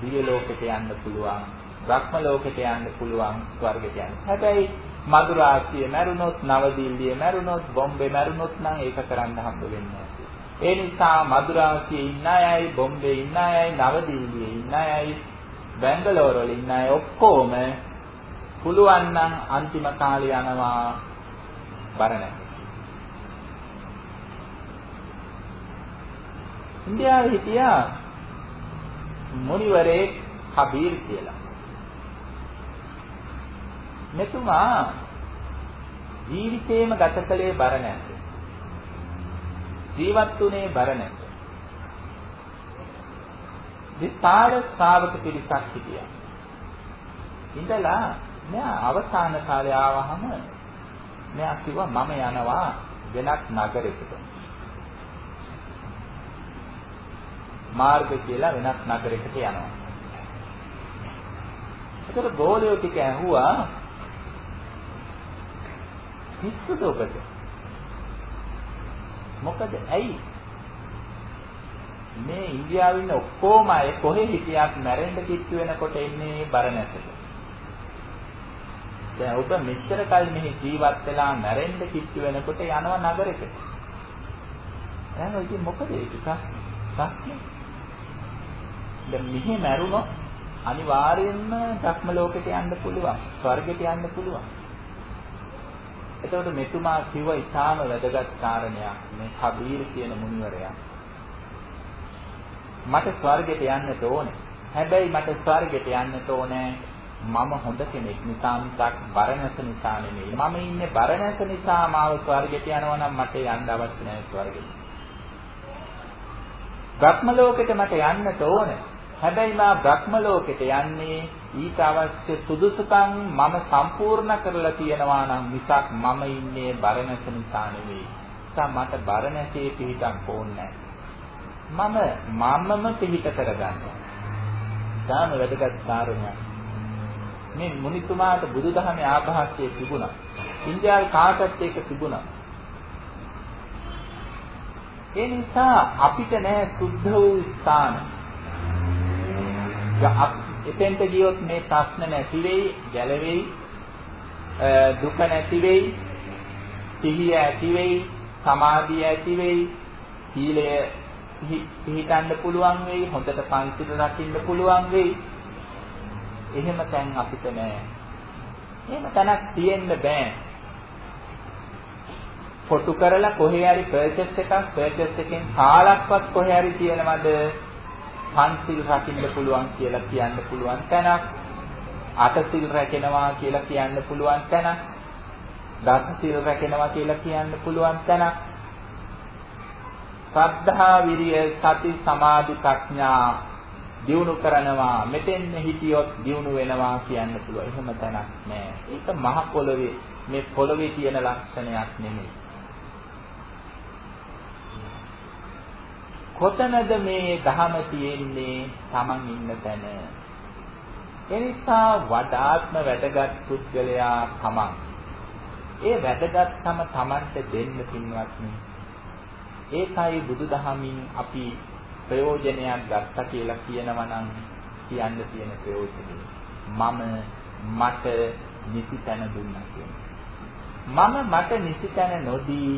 දිව්‍ය ලෝකෙට යන්න පුළුවන්, බ්‍රහ්ම ලෝකෙට යන්න පුළුවන්, ස්වර්ගයට යන්න. හැබැයි මදුරාසිය මැරුණොත්, නවදිල්ලිය මැරුණොත්, බොම්බේ මැරුණොත් නම් ඒක කරන්න හම්බ වෙන්නේ නැහැ. ඒ නිසා මදුරාසියේ ඉන්න අයයි, බොම්බේ ඉන්න අයයි, නවදිල්ලියේ ඉන්න අයයි, බැංගලෝර වල ඉන්න අය ඔක්කොම පුළුවන් නම් අන්තිම කාලේ යනවා බරණැස. ඉන්දියාවේ හිටියා මුනිවරේ කබීර් කියලා. මෙතුමා ජීවිතේම ගත කළේ බරණැස. ජීවත් වුණේ බරණැස. විස්තර ශ්‍රාවක පිරිසක් හිටියා. ඉඳලා මෙයා අවසාන කාලේ ආවහම මෙයා කිව්වා මම යනවා වෙනත් නගරයකට. මාර්ග කියලා වෙනත් නගරයකට යනවා. ඒතර ගෝලියෝ ටික ඇහුවා පිස්සුද ඔබට? මොකද ඇයි? මේ ඉන්දියාවේ ඉන්න ඔක්කොම අය කොහෙ හිටියත් මැරෙන්න කිච්චු වෙනකොට එන්නේ බරණැසට. දැන් ඔබ මෙච්චර කල් මෙහි ජීවත් වෙලා මැරෙන්න කිච්චු වෙනකොට යනවා නගරෙට. දැන් ඔය ඉතින් මොකද ඒක ප්‍රශ්නේ? දැන් මෙහි මැරුණොත් අනිවාර්යයෙන්ම ධක්ම ලෝකෙට යන්න පුළුවන්. ස්වර්ගෙට යන්න පුළුවන්. එතකොට මෙතුමා කිව්ව ඉතාම වැදගත් කාරණයක් මේ කබීර් කියන මුනිවරයා. මට ස්වර්ගෙට යන්නට ඕනේ. හැබැයි මට ස්වර්ගෙට යන්නට ඕනේ මම හොඳ කෙනෙක් නිසා මිසක් බරණැස නිසා නෙමෙයි. මම ඉන්නේ බරණැස නිසා මාව ස්වර්ගයට යනවා නම් මට යන්න අවශ්‍ය නැහැ ස්වර්ගෙට. බ්‍රහ්ම ලෝකෙට මට යන්නට ඕන. හැබැයි මා බ්‍රහ්ම ලෝකෙට යන්නේ ඊට අවශ්‍ය සුදුසුකම් මම සම්පූර්ණ කරලා තියෙනවා නම් මිසක් මම ඉන්නේ බරණැස නිසා නෙවෙයි. නිසා මට බරණැසේ පිහිටක් ඕනේ මම මමම පිහිට කරගන්නවා. දාන වැදගත් කාරණයක්. මේ මුනිතුමාට බුදුදහමේ ආභාෂයේ තිබුණා. ඉන්දියාවේ කාටත් ඒක තිබුණා. ඒ නිසා අපිට නෑ සුද්ධ වූ ස්ථාන. එතෙන්ට ගියොත් මේ ප්‍රශ්න නැති වෙයි, ගැලවෙයි, දුක නැති වෙයි, සිහිය ඇති වෙයි, සමාධිය ඇති වෙයි, සීලය පිහිටන්න පුළුවන් වෙයි, හොඳට පංචිල රකින්න පුළුවන් වෙයි. එහෙම තැන් අපිට නෑ. එහෙම තැනක් තියෙන්න බෑ. ෆොටු කරලා කොහේ හරි පර්චේස් එකක් පර්චේස් එකෙන් කාලක්වත් කොහේ හරි තියෙනවද පන්සිල් රකින්න පුළුවන් කියලා කියන්න පුළුවන් තැනක්. අටසිල් රැකෙනවා කියලා කියන්න පුළුවන් තැනක්. දසසිල් රැකෙනවා කියලා කියන්න පුළුවන් තැනක්. ශ්‍රද්ධා විරිය සති සමාධි ප්‍රඥා දියුණු කරනවා මෙතෙන් හිටියොත් දියුණු වෙනවා කියන්න පුළුවන්. එහෙම තැනක් නෑ. ඒක මහ පොළවේ මේ පොළවේ තියෙන ලක්ෂණයක් නෙමෙයි. කොතනද මේ ධහම තියෙන්නේ? Taman ඉන්න තැන. එනිසා වඩාත්ම වැදගත් පුද්ගලයා Taman ඒ වැදගත්කම Tamanට දෙන්න පින්වත්නි ඒකයි බුදුදහමින් අපි ප්‍රයෝජනයක් ගත්තා කියලා කියනවා නම් කියන්න තියෙන ප්‍රයෝජනේ මම මට නිසි තැන දුන්නා මම මට නිසි තැන නොදී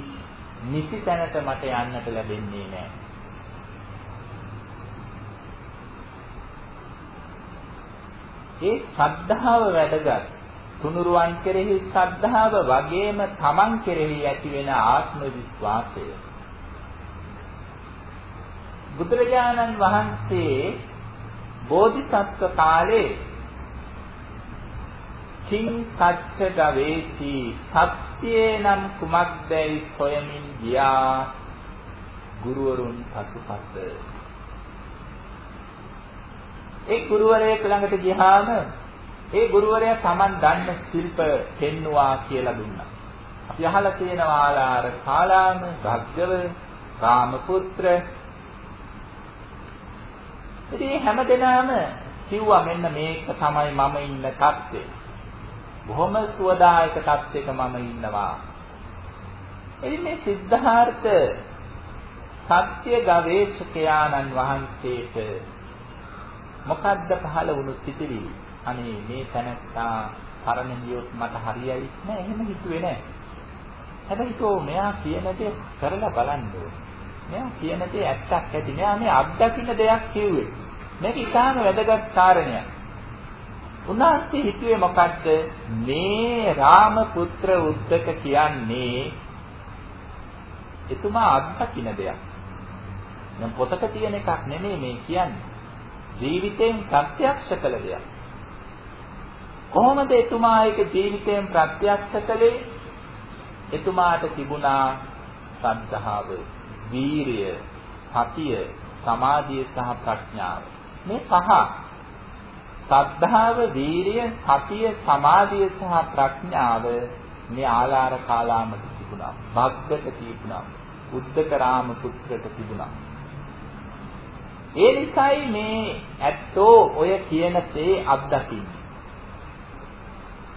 නිසි තැනට මට යන්නට ලැබෙන්නේ නැහැ. ඒ ශ්‍රද්ධාව වැඩගත්. තුනුරුවන් කෙරෙහි ශ්‍රද්ධාව වගේම තමන් කෙරෙහි ඇතිවෙන ආත්ම විශ්වාසය. බුදුරජාණන් වහන්සේ බෝධිසත්ව කාලේ කිං සච්ච ගවේති සත්‍යේ නම් කුමක්දයි සොයමින් ගියා. ගුරුවරුන් පසුපස ඒ ගුරුවරයෙක් ළඟට ගියාම ඒ ගුරුවරයා Taman දන්න ශිල්ප පෙන්නවා කියලා දුන්නා. අපි අහලා තියෙනවා ආලාර කාලාම, භග්ගව, රාමපුත්‍ර ඉතින් හැමදෙනාම කිව්වා මෙන්න මේක තමයි මම ඉන්න තත්ත්වය. බොහොම සුවදායක තත්ත්වයක මම ඉන්නවා. එදින මේ සිද්ධාර්ථ සත්‍ය ගවේෂකයාණන් වහන්සේට මොකද්ද පහළ වුණු සිතිවිලි? අනේ මේ තැනත්තා පරණ ගියොත් මට හරියයි නෑ එහෙම හිතුවේ නෑ. හැබැයි තෝ මෙයා කියන දේ කරලා බලන්න ඕනේ. මෙයා කියන දේ ඇත්තක් ඇති. මෙයා මේ අත්දකින්න දෙයක් කිව්වේ. මේක ඉතාම වැදගත් කාරණයක්. උන්වහන්සේ හිතුවේ මොකද්ද? මේ රාමපුත්‍ර උද්දක කියන්නේ එතුමා අත්දකින්න දෙයක්. නම් පොතක තියෙන එකක් නෙමෙයි මේ කියන්නේ. ජීවිතයෙන් ප්‍රත්‍යක්ෂ කළ දෙයක්. කොහොමද එතුමා ඒක ජීවිතයෙන් ප්‍රත්‍යක්ෂ කළේ? එතුමාට තිබුණා සද්ධාව, වීරිය, සතිය, සමාධිය සහ ප්‍රඥාව. මේ පහ සද්ධාව, වීරිය, සතිය, සමාධිය සහ ප්‍රඥාව මේ ආලාර කාලාමට තිබුණා. භග්ගට තිබුණා. උද්දක රාම පුත්‍රට තිබුණා. ඒ නිසායි මේ ඇත්තෝ ඔය කියන තේ අත්දකින්නේ.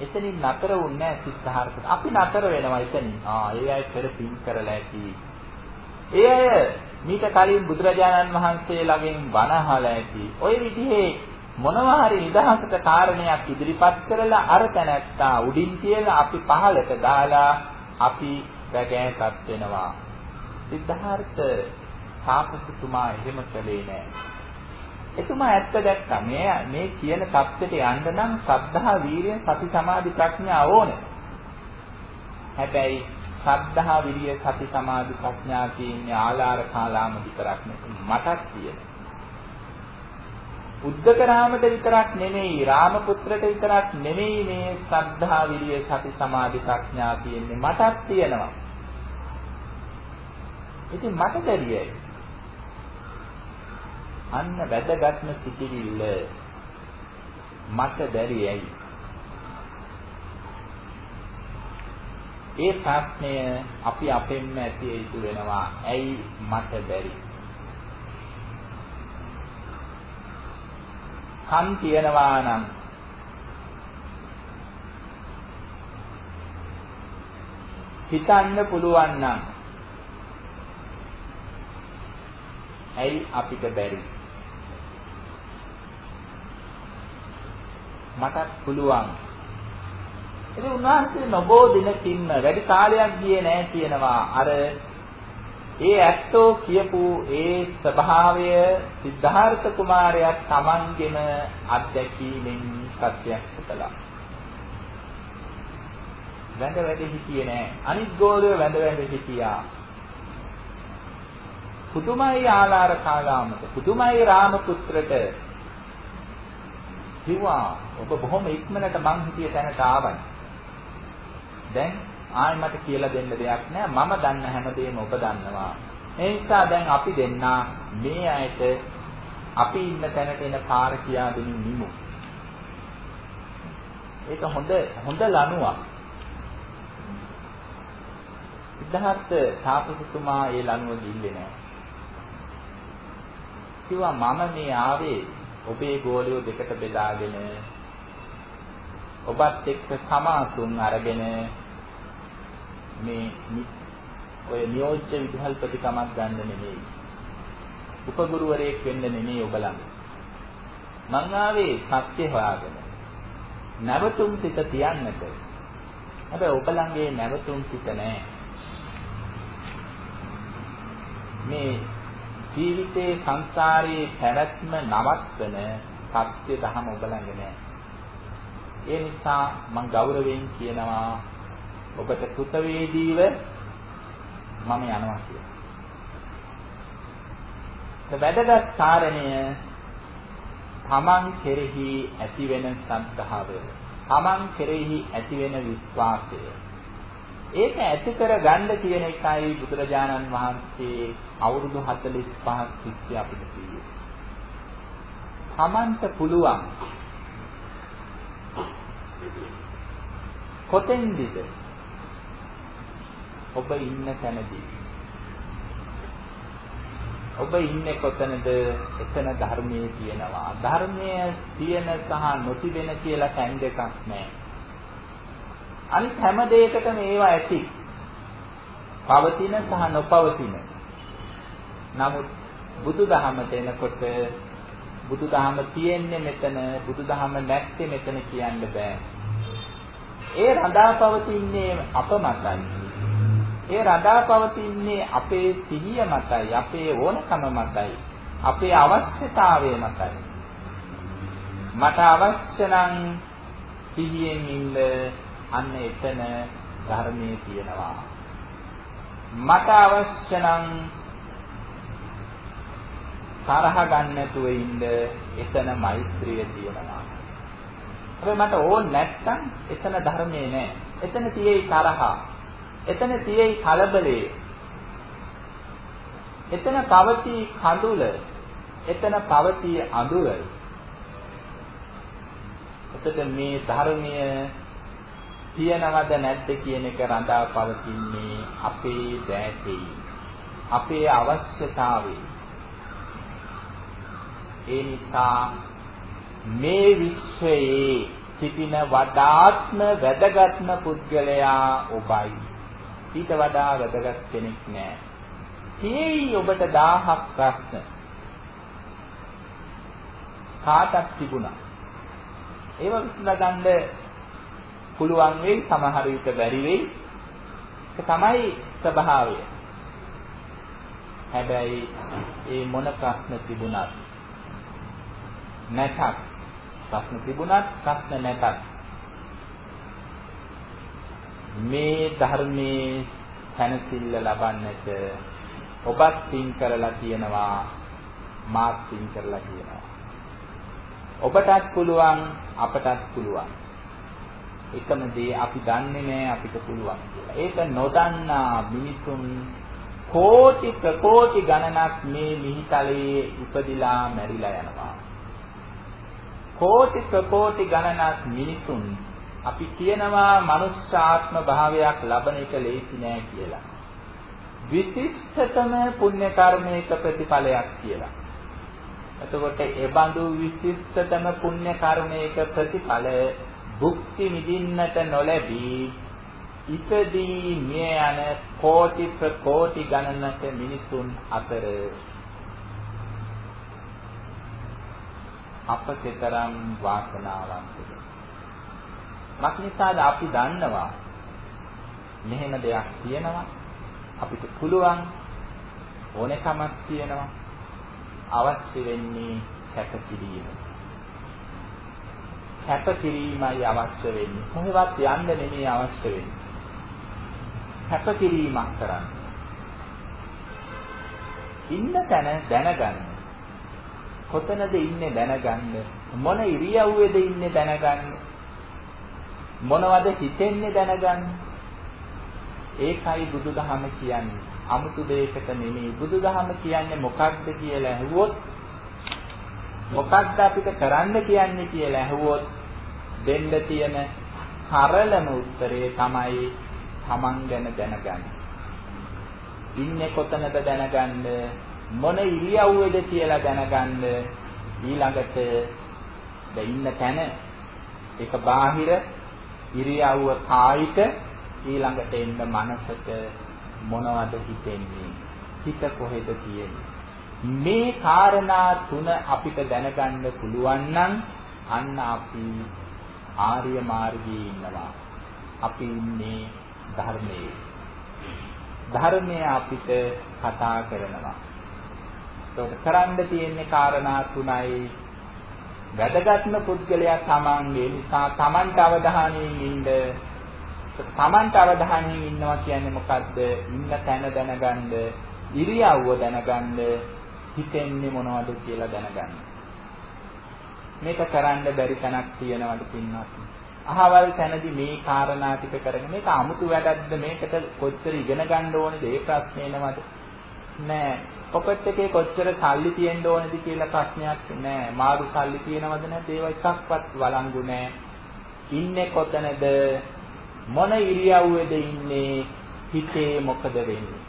එතනින් නතර වුණේ සිද්ධාර්ථ. අපි නතර වෙනවා එතනින්. ආ ඒ අය පෙර පින් කරලා ඇති. ඒ අය මීට කලින් බුදුරජාණන් වහන්සේ ළඟින් බණ අහලා ඇති. ওই විදිහේ මොනවා හරි නිදහසට කාරණයක් ඉදිරිපත් කරලා අර තැනැත්තා උඩින් තියලා අපි පහලට දාලා අපි වැගෑසත් වෙනවා. සිද්ධාර්ථ තාපසතුමා එහෙම කළේ නෑ. එතුමා ඇත්ත දැක්කා. මේ මේ කියන தත්ත්වයට යන්න නම් සද්ධා, වීරිය, සති, සමාධි, ප්‍රඥා ඕනේ. හැබැයි සද්ධා විරිය සති සමාධි ප්‍රඥා කියන්නේ ආලාර කාලාම විතරක් නෙවෙයි මටත් තියෙනවා. උද්දක රාමට විතරක් නෙමෙයි රාමපුත්‍රට විතරක් නෙමෙයි මේ සද්ධා විරිය සති සමාධි ප්‍රඥා තියෙන්නේ මටත් තියෙනවා. ඉතින් මට බැරියයි. අන්න වැදගත්ම සිටිවිල්ල මට බැරියයි. ඒ ප්‍රශ්නය අපි අපෙන්ම ඇති යුතු වෙනවා. ඇයි මට බැරි? කන් තියනවා නම් හිතන්න පුළුවන් නම් ඇයි අපිට බැරි? මටත් පුළුවන් ඉතින් උන්වහන්සේ නොබෝ දිනකින්ම වැඩි කාලයක් ගියේ නැහැ කියනවා අර ඒ ඇත්තෝ කියපු ඒ ස්වභාවය සිද්ධාර්ථ කුමාරයා තමන්ගෙම අත්දැකීමෙන් ප්‍රත්‍යක්ෂ කළා. වැඳ වැඳ හිටියේ නෑ. අනිත් ගෝලය වැඳ වැඳ හිටියා. පුදුමයි ආලාර කාලාමත පුදුමයි රාමපුත්‍රට කිව්වා ඔබ බොහොම ඉක්මනට මං හිතිය තැනට ආවයි. දැන් ආයි මට කියලා දෙන්න දෙයක් නෑ මම දන්න හැමදේම ඔබ දන්නවා. ඒ නිසා දැන් අපි දෙන්නා මේ අයට අපි ඉන්න තැනට එන කාර්ය කියා දෙමින් නිමු. ඒක හොඳ හොඳ ලණුවක්. සිද්ධාර්ථ තාපසතුමා ඒ ලණුව ගිල්ලේ නෑ. කිව්වා මම මේ ආවේ ඔබේ ගෝලියෝ දෙකට බෙදාගෙන ඔබත් එක්ක සමාතුන් අරගෙන මේ ඔය නියෝජ්‍ය විදුහල්පතිකමක් ගන්න නෙමෙයි. උපගුරුවරයෙක් වෙන්න නෙමෙයි ඔබ ළඟ. මං ආවේ සත්‍ය හොයාගෙන. නැවතුම් සිත තියන්නට. හැබැයි ඔබ ළඟේ නැවතුම් සිත නැහැ. මේ ජීවිතේ සංසාරයේ පැවැත්ම නවත්වන සත්‍ය දහම ඔබ ළඟ නැහැ. ඒ නිසා මම ගෞරවයෙන් කියනවා ඔබට කෘතවේදීව මම යනවා කියලා. වැදගත් කාරණය තමන් කෙරෙහි ඇතිවෙන සද්ධාව. තමන් කෙරෙහි ඇතිවෙන විශ්වාසය. ඒක ඇති කර ගන්න කියන එකයි බුදුරජාණන් වහන්සේ අවුරුදු 45ක් තිස්සේ අපිට කිව්වේ. තමන්ට පුළුවන් කොතෙන්ද ඔබ ඉන්න තැනදී ඔබ ඉන්නේ කොතනද එතන ධර්මයේ තියෙනවා ධර්මයේ තියෙන සහ නොතිබෙන කියලා කැන් දෙකක් නැහැ අනිත් හැම දෙයකටම ඒවා ඇති. පවතින සහ නොපවතින. නමුත් බුදුදහමට එනකොට බුදුදහම තියෙන්නේ මෙතන බුදුදහම නැත්තේ මෙතන කියන්න බෑ. ඒ රඳා පවතින්නේ අප මතයි. ඒ රඳා පවතින්නේ අපේ සිහිය මතයි, අපේ ඕනකම මතයි, අපේ අවශ්‍යතාවය මතයි. මට අවශ්‍ය නම් සිහියෙන් ඉන්න අන්න එතන ධර්මයේ තියෙනවා. මට අවශ්‍ය නම් තරහ ගන්න නැතුව ඉන්න එතන මෛත්‍රිය තියෙනවා. හැබැයි මට ඕන නැත්තම් එතන ධර්මයේ නෑ. එතන තියෙයි තරහ. එතන තියෙයි කලබලේ. එතන පවතී කඳුල. එතන පවතී අඳුර. එතකොට මේ ධර්මයේ තියනවද නැද්ද කියන එක රඳා පවතින්නේ අපේ දැතේ අපේ අවශ්‍යතාවේ ඒ නිසා මේ විශ්වයේ සිටින වඩාත්ම වැදගත්ම පුද්ගලයා ඔබයි. ඊට වඩා වැදගත් කෙනෙක් නෑ. තේයි ඔබට 1000ක් ප්‍රශ්න. කාටක් තිබුණා? ඒව විසඳගන්න පුළුවන් වෙයි සමහර විට බැරි වෙයි. ඒක තමයි ස්වභාවය. හැබැයි ඒ මොන ප්‍රශ්න තිබුණත් නැතත් ප්‍රශ්න තිබුණත් ප්‍රශ්න නැතත් මේ ධර්මයේ තනසිල්ල ලබන්නට ඔබත් පින් කරලා තියෙනවා මාත් පින් කරලා තියෙනවා ඔබටත් පුළුවන් අපටත් පුළුවන් එකම දේ අපි දන්නේ නැහැ අපිට පුළුවන් කියලා. ඒක නොදන්නා මිනිසුන් කෝටි ප්‍රකෝටි ගණනක් මේ මිහිතලයේ ඉපදිලා මැරිලා යනවා. කෝටි ප්‍රකෝටි ගණනක් මිනිසුන් අපි කියනවා මනුෂ්‍යාත්ම භාවයක් ලබන එක ලේසි නෑ කියලා. විශිෂ්ටතම පුණ්‍ය කර්මයක ප්‍රතිඵලයක් කියලා. එතකොට ඒ බඳු විශිෂ්ටතම පුණ්‍ය කර්මයක ප්‍රතිඵල භුක්ති විඳින්නට නොලැබී ඉපදී මිය යන කෝටි ප්‍රකෝටි ගණනක මිනිසුන් අතර අප කෙතරම් වාසනාවන්තද මක්නිසාද අපි දන්නවා මෙහෙම දෙයක් තියෙනවා අපිට පුළුවන් ඕනෑකමක් තියෙනවා. අවශ්‍ය වෙන්නේ කැපකිරීම. කැපකිරීමයි අවශ්‍ය වෙන්නේ. කොහෙවත් යන්න නෙමෙයි අවශ්‍ය වෙන්නේ. කැපකිරීමක් කරන්න. ඉන්න තැන දැනගන්න. කොතනද ඉන්නේ දැනගන්න. මොන ඉරියව්වේද ඉන්නේ දැනගන්න. මොනවද හිතෙන්නේ දැනගන්න. ඒකයි බුදුදහම කියන්නේ. 아무තු දෙයකට නෙමෙයි. බුදුදහම කියන්නේ මොකක්ද කියලා ඇහුවොත් මොකක්ද අපිට කරන්න කියන්නේ කියලා ඇහුවොත් දෙන්න තියෙන සරලම උත්තරේ තමයි Taman ගැන දැනගන්න. ඉන්නේ කොතනද දැනගන්න මොන ඉරියව්වේද කියලා දැනගන්න ඊළඟට ද ඉන්න තැන. ඒක බාහිර ඉරියව්ව කායික ඊළඟට එන්න මනසට මොනවද හිතෙන්නේ? හිත කොහෙද තියෙන්නේ? මේ කාරණා තුන අපිට දැනගන්න පුළුවන් නම් අන්න අපි ආර්ය මාර්ගයේ ඉන්නවා. අපි ඉන්නේ ධර්මයේ. ධර්මය අපිට කතා කරනවා. ඒකට කරන්න තියෙන්නේ කාරණා තුනයි. වැදගත්ම පුද්ගලයා තමන්ගේ නිසා තමන්ට අවධානයෙන් ඉන්න. තමන්ට අවධානයෙන් ඉන්නවා කියන්නේ මොකද්ද? ඉන්න තැන දැනගන්න ඉරියව්ව දැනගන්න හිතෙන්නේ මොනවද කියලා දැනගන්න. මේක කරන්න බැරි තැනක් තියෙනවද පින්වත්? අහවල් තැනදී මේ කාරණා ටික කරගෙන මේක 아무තු වැඩක්ද? මේකට කොච්චර ඉගෙන ගන්න ඕනේද? ඒ ප්‍රශ්නේ නේද නෑ. පොකට් එකේ කොච්චර සල්ලි තියෙන්න ඕනේද කියලා ප්‍රශ්නයක් නෑ. මාරු සල්ලි තියෙනවද නැද්ද? ඒව එකක්වත් වළංගු නෑ. ඉන්නේ කොතනද? මොන ඉරියව්වේද ඉන්නේ? හිතේ මොකද වෙන්නේ?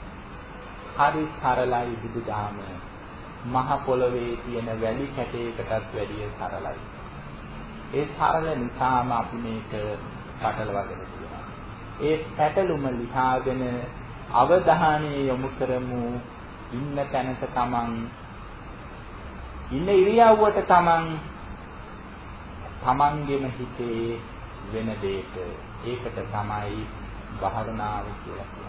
හරි සරලයි බුදුදහම. මහ පොළවේ තියෙන වැලි කැටයකටත් වැඩිය සරලයි. ඒ සරල නිසාම අපි මේක පටලවාගෙන තියෙනවා. ඒ පැටලුම ලිහාගෙන අවධානය යොමු කරමු ඉන්න තැනක තමන් ඉන්න ඉරියව්වට තමන් තමන්ගෙම හිතේ වෙන දෙයක ඒකට තමයි භාවනාව කියලා කියන්නේ.